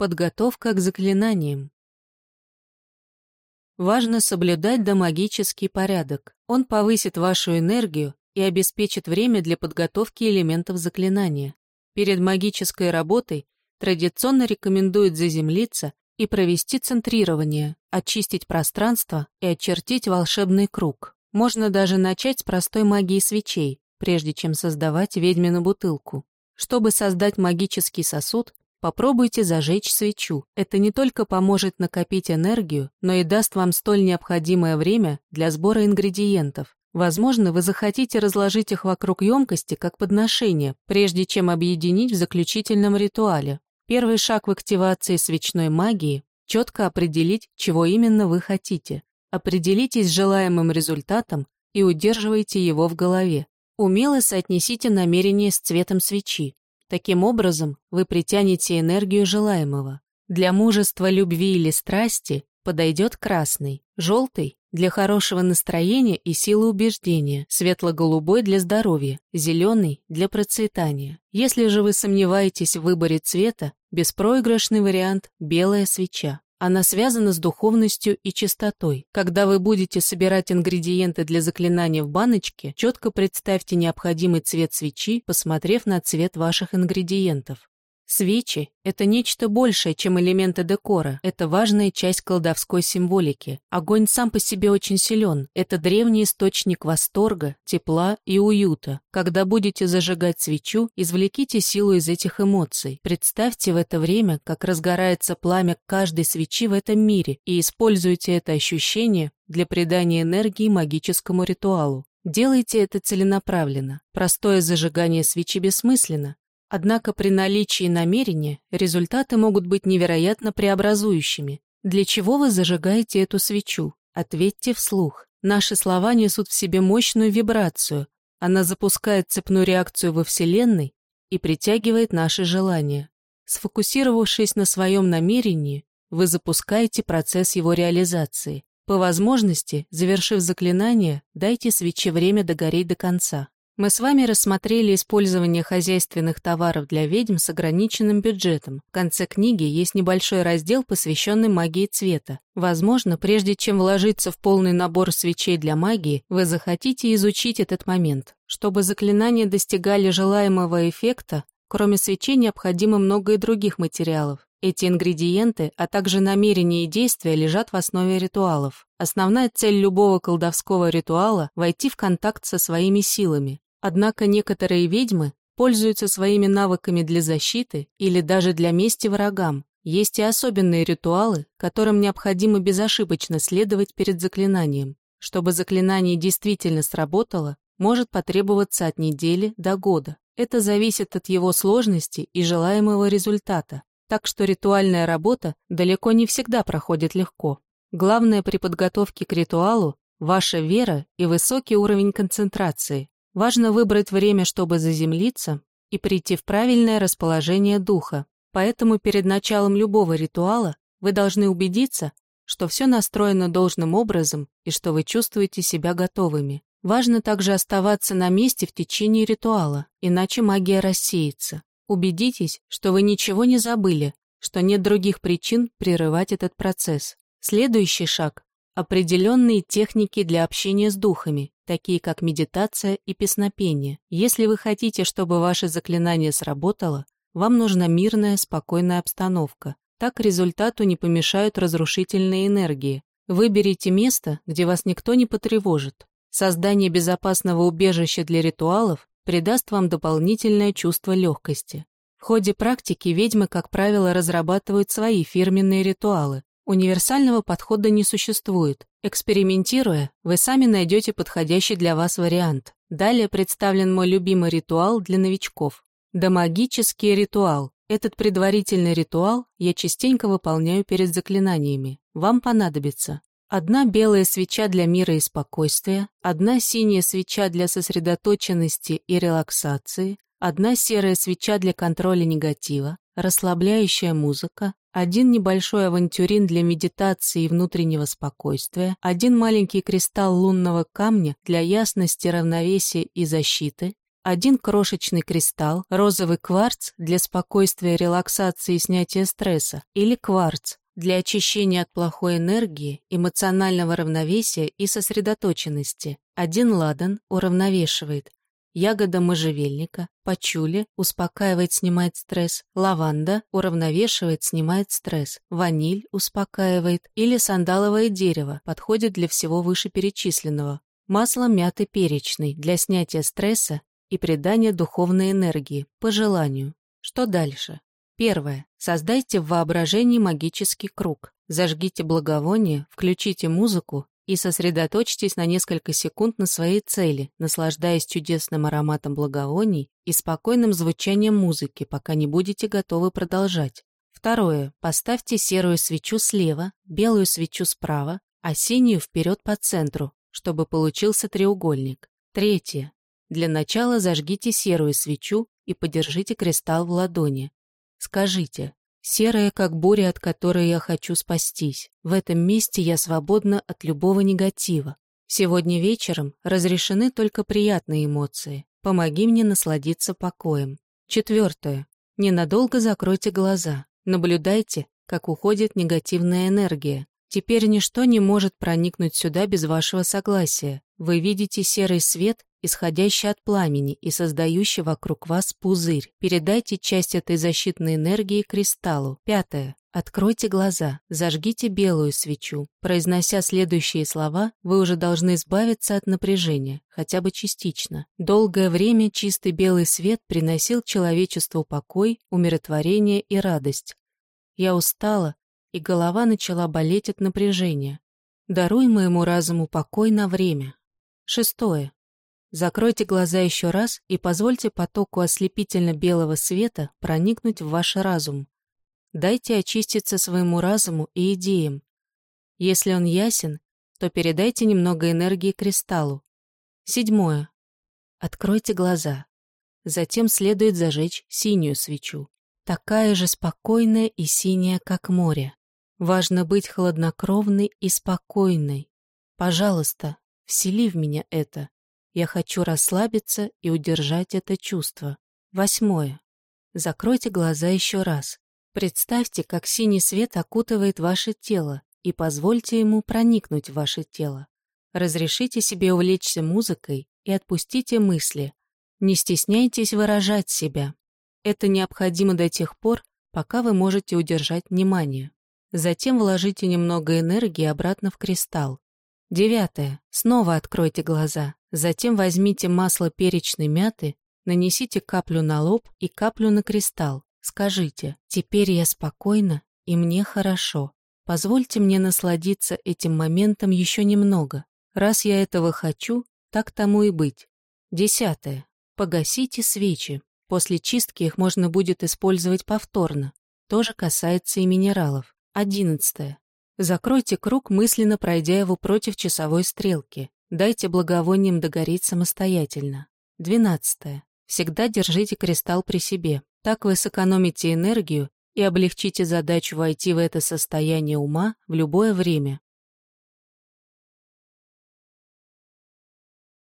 Подготовка к заклинаниям. Важно соблюдать домагический порядок. Он повысит вашу энергию и обеспечит время для подготовки элементов заклинания. Перед магической работой традиционно рекомендуют заземлиться и провести центрирование, очистить пространство и очертить волшебный круг. Можно даже начать с простой магии свечей, прежде чем создавать ведьмину бутылку. Чтобы создать магический сосуд, Попробуйте зажечь свечу. Это не только поможет накопить энергию, но и даст вам столь необходимое время для сбора ингредиентов. Возможно, вы захотите разложить их вокруг емкости как подношение, прежде чем объединить в заключительном ритуале. Первый шаг в активации свечной магии – четко определить, чего именно вы хотите. Определитесь с желаемым результатом и удерживайте его в голове. Умело соотнесите намерение с цветом свечи. Таким образом, вы притянете энергию желаемого. Для мужества, любви или страсти подойдет красный, желтый – для хорошего настроения и силы убеждения, светло-голубой – для здоровья, зеленый – для процветания. Если же вы сомневаетесь в выборе цвета, беспроигрышный вариант – белая свеча. Она связана с духовностью и чистотой. Когда вы будете собирать ингредиенты для заклинания в баночке, четко представьте необходимый цвет свечи, посмотрев на цвет ваших ингредиентов. Свечи — это нечто большее, чем элементы декора. Это важная часть колдовской символики. Огонь сам по себе очень силен. Это древний источник восторга, тепла и уюта. Когда будете зажигать свечу, извлеките силу из этих эмоций. Представьте в это время, как разгорается пламя каждой свечи в этом мире и используйте это ощущение для придания энергии магическому ритуалу. Делайте это целенаправленно. Простое зажигание свечи бессмысленно. Однако при наличии намерения результаты могут быть невероятно преобразующими. Для чего вы зажигаете эту свечу? Ответьте вслух. Наши слова несут в себе мощную вибрацию. Она запускает цепную реакцию во Вселенной и притягивает наши желания. Сфокусировавшись на своем намерении, вы запускаете процесс его реализации. По возможности, завершив заклинание, дайте свече время догореть до конца. Мы с вами рассмотрели использование хозяйственных товаров для ведьм с ограниченным бюджетом. В конце книги есть небольшой раздел, посвященный магии цвета. Возможно, прежде чем вложиться в полный набор свечей для магии, вы захотите изучить этот момент. Чтобы заклинания достигали желаемого эффекта, кроме свечей необходимо много и других материалов. Эти ингредиенты, а также намерения и действия лежат в основе ритуалов. Основная цель любого колдовского ритуала – войти в контакт со своими силами. Однако некоторые ведьмы пользуются своими навыками для защиты или даже для мести врагам. Есть и особенные ритуалы, которым необходимо безошибочно следовать перед заклинанием. Чтобы заклинание действительно сработало, может потребоваться от недели до года. Это зависит от его сложности и желаемого результата, так что ритуальная работа далеко не всегда проходит легко. Главное при подготовке к ритуалу – ваша вера и высокий уровень концентрации. Важно выбрать время, чтобы заземлиться и прийти в правильное расположение духа. Поэтому перед началом любого ритуала вы должны убедиться, что все настроено должным образом и что вы чувствуете себя готовыми. Важно также оставаться на месте в течение ритуала, иначе магия рассеется. Убедитесь, что вы ничего не забыли, что нет других причин прерывать этот процесс. Следующий шаг – определенные техники для общения с духами, такие как медитация и песнопение. Если вы хотите, чтобы ваше заклинание сработало, вам нужна мирная, спокойная обстановка. Так результату не помешают разрушительные энергии. Выберите место, где вас никто не потревожит. Создание безопасного убежища для ритуалов придаст вам дополнительное чувство легкости. В ходе практики ведьмы, как правило, разрабатывают свои фирменные ритуалы, Универсального подхода не существует. Экспериментируя, вы сами найдете подходящий для вас вариант. Далее представлен мой любимый ритуал для новичков. Домагический ритуал. Этот предварительный ритуал я частенько выполняю перед заклинаниями. Вам понадобится одна белая свеча для мира и спокойствия, одна синяя свеча для сосредоточенности и релаксации, одна серая свеча для контроля негатива, расслабляющая музыка, один небольшой авантюрин для медитации и внутреннего спокойствия, один маленький кристалл лунного камня для ясности, равновесия и защиты, один крошечный кристалл, розовый кварц для спокойствия, релаксации и снятия стресса, или кварц для очищения от плохой энергии, эмоционального равновесия и сосредоточенности. Один ладан уравновешивает, ягода можжевельника, пачули успокаивает, снимает стресс, лаванда уравновешивает, снимает стресс, ваниль успокаивает или сандаловое дерево подходит для всего вышеперечисленного. Масло мяты перечный для снятия стресса и придания духовной энергии, по желанию. Что дальше? Первое. Создайте в воображении магический круг. Зажгите благовоние, включите музыку и сосредоточьтесь на несколько секунд на своей цели, наслаждаясь чудесным ароматом благовоний и спокойным звучанием музыки, пока не будете готовы продолжать. Второе. Поставьте серую свечу слева, белую свечу справа, а синюю вперед по центру, чтобы получился треугольник. Третье. Для начала зажгите серую свечу и подержите кристалл в ладони. Скажите, Серая, как буря, от которой я хочу спастись. В этом месте я свободна от любого негатива. Сегодня вечером разрешены только приятные эмоции. Помоги мне насладиться покоем. Четвертое. Ненадолго закройте глаза. Наблюдайте, как уходит негативная энергия. Теперь ничто не может проникнуть сюда без вашего согласия. Вы видите серый свет исходящий от пламени и создающий вокруг вас пузырь. Передайте часть этой защитной энергии кристаллу. Пятое. Откройте глаза, зажгите белую свечу. Произнося следующие слова, вы уже должны избавиться от напряжения, хотя бы частично. Долгое время чистый белый свет приносил человечеству покой, умиротворение и радость. Я устала, и голова начала болеть от напряжения. Даруй моему разуму покой на время. Шестое. Закройте глаза еще раз и позвольте потоку ослепительно-белого света проникнуть в ваш разум. Дайте очиститься своему разуму и идеям. Если он ясен, то передайте немного энергии кристаллу. Седьмое. Откройте глаза. Затем следует зажечь синюю свечу. Такая же спокойная и синяя, как море. Важно быть хладнокровной и спокойной. Пожалуйста, всели в меня это. Я хочу расслабиться и удержать это чувство. Восьмое. Закройте глаза еще раз. Представьте, как синий свет окутывает ваше тело, и позвольте ему проникнуть в ваше тело. Разрешите себе увлечься музыкой и отпустите мысли. Не стесняйтесь выражать себя. Это необходимо до тех пор, пока вы можете удержать внимание. Затем вложите немного энергии обратно в кристалл. Девятое. Снова откройте глаза. Затем возьмите масло перечной мяты, нанесите каплю на лоб и каплю на кристалл. Скажите, теперь я спокойна и мне хорошо. Позвольте мне насладиться этим моментом еще немного. Раз я этого хочу, так тому и быть. Десятое. Погасите свечи. После чистки их можно будет использовать повторно. Тоже касается и минералов. Одиннадцатое. Закройте круг, мысленно пройдя его против часовой стрелки. Дайте благовониям догореть самостоятельно. Двенадцатое. Всегда держите кристалл при себе. Так вы сэкономите энергию и облегчите задачу войти в это состояние ума в любое время.